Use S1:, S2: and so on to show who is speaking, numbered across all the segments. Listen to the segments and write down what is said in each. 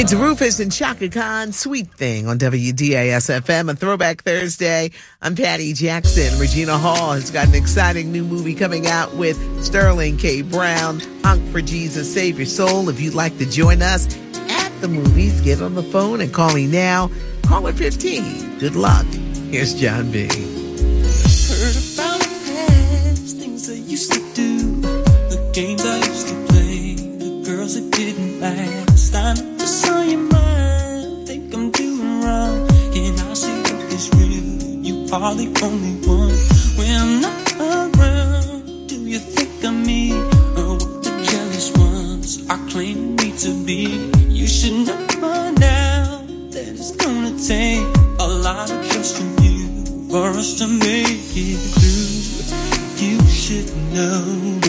S1: It's Rufus and Chaka Khan, Sweet Thing on WDAS FM, a throwback Thursday. I'm Patty Jackson. Regina Hall has got an exciting new movie coming out with Sterling K. Brown, Honk for Jesus, Save Your Soul. If you'd like to join us at the movies, get on the phone and call me now. Call at 15. Good luck. Here's Jon B.
S2: Heard about past things I used to do, the games I used to play, the girls that didn't. Are the only one. When I'm around, do you think of me or what the jealous ones are claiming me to be? You should know now that it's gonna take a lot of trust from you for us to make it through. You should know,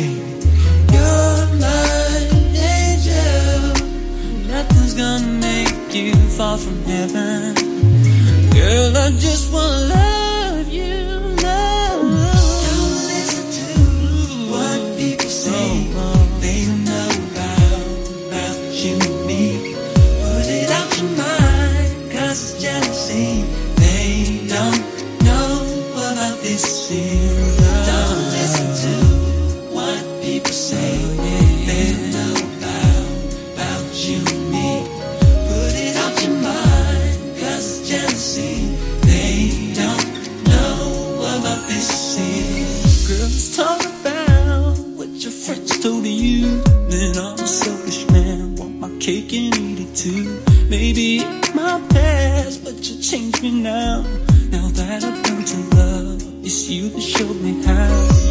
S2: cake and eat it too. Maybe my past, but you changed me now. Now that I've learned to love, it's you that showed me how.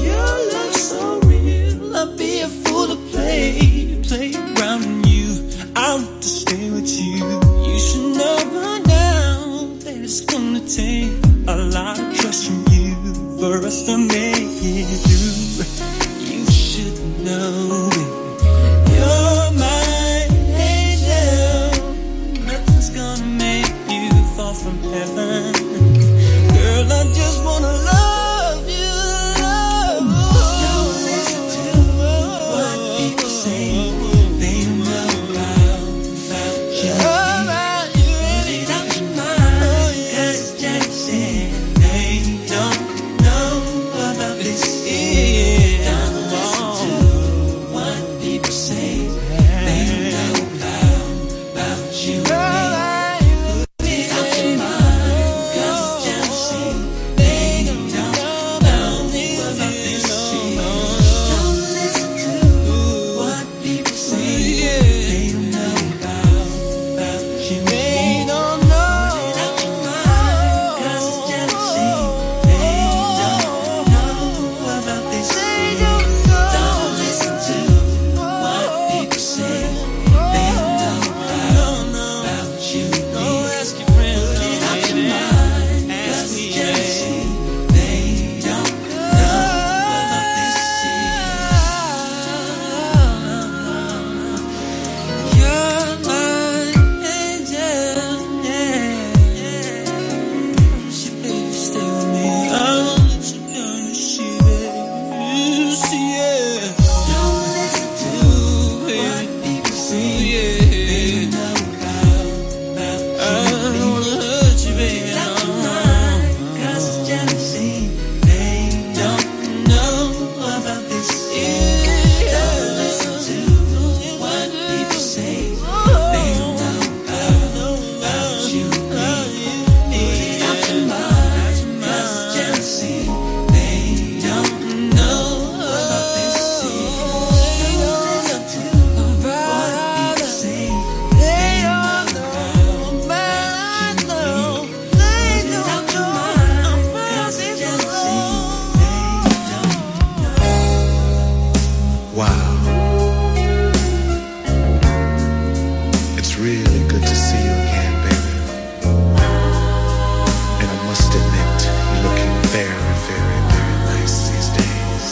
S2: Your love's so real, I'd be a fool to play, play around on you. I want to stay with you. You should know by now that it's gonna take a lot of trust from you for us to make it through.
S3: Wow. It's really good to see you again, baby. And I must admit, you're looking very, very, very nice these days.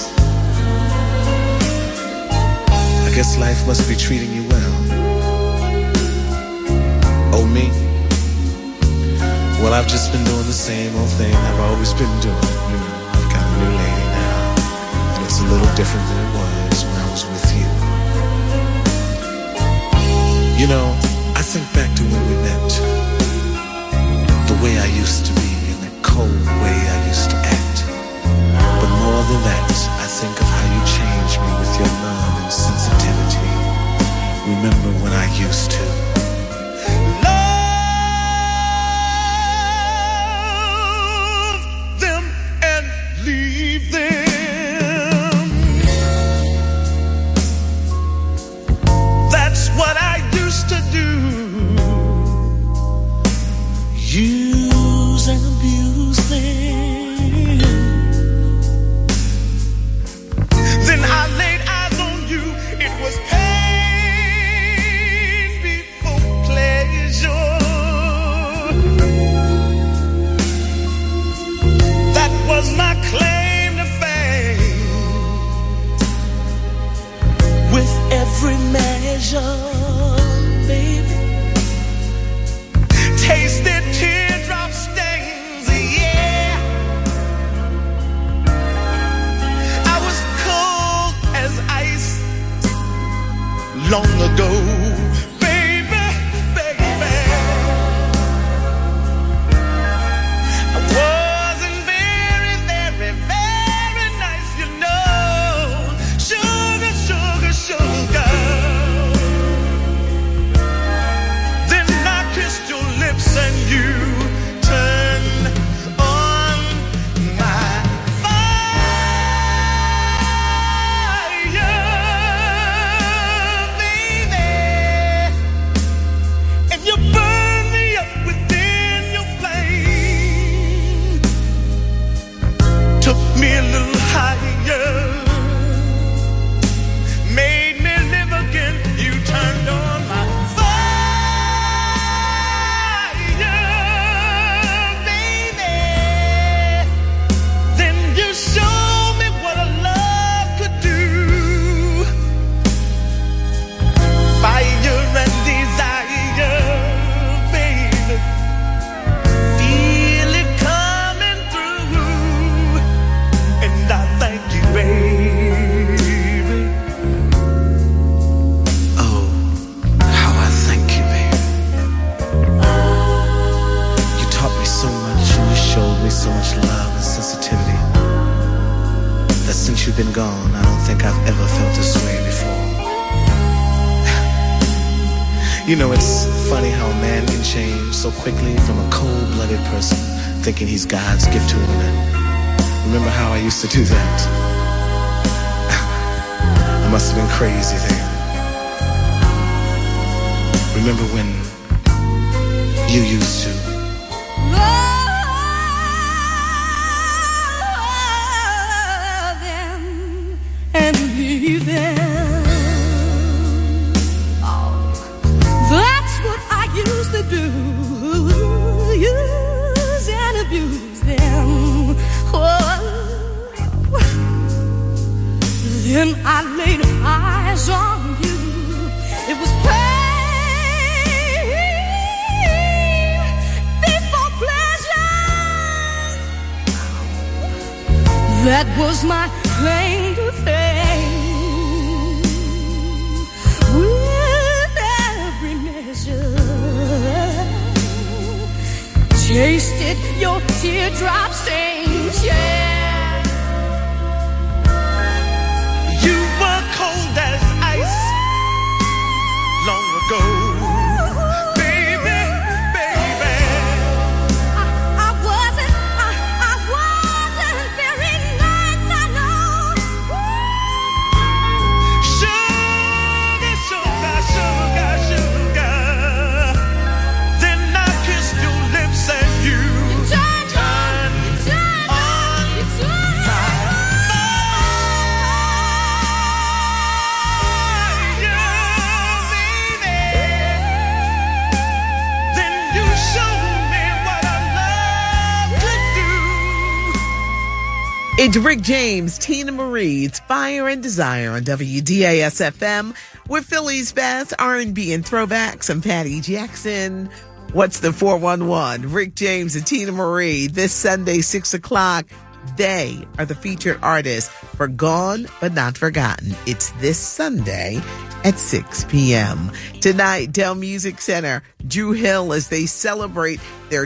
S3: I guess life must be treating you well. Oh, me? Well, I've just been doing the same old thing I've always been doing. You know, I've got a new lady now. And it's a little different than it was you. Know, I think back to when we met. The way I used to be and the cold way I used to act. But more than that, I think of how you changed me with your love and sensitivity. Remember when I used to love them and leave them. You know, it's funny how a man can change so quickly from a cold blooded person thinking he's God's gift to a woman. Remember how I used to do that? I must have been crazy then. Remember when you used to?
S4: I laid eyes on you. It was pain before pleasure. That was my claim to fame. With every measure, tasted your teardrop stains. Yeah.
S1: It's Rick James, Teena Marie. It's Fire and Desire on WDAS FM with Philly's best R&B and throwbacks. I'm Patty Jackson. What's the 411? Rick James and Teena Marie this Sunday, 6 o'clock. They are the featured artists for Gone But Not Forgotten. It's this Sunday at 6 p.m. Tonight, Dell Music Center, Dru Hill as they celebrate their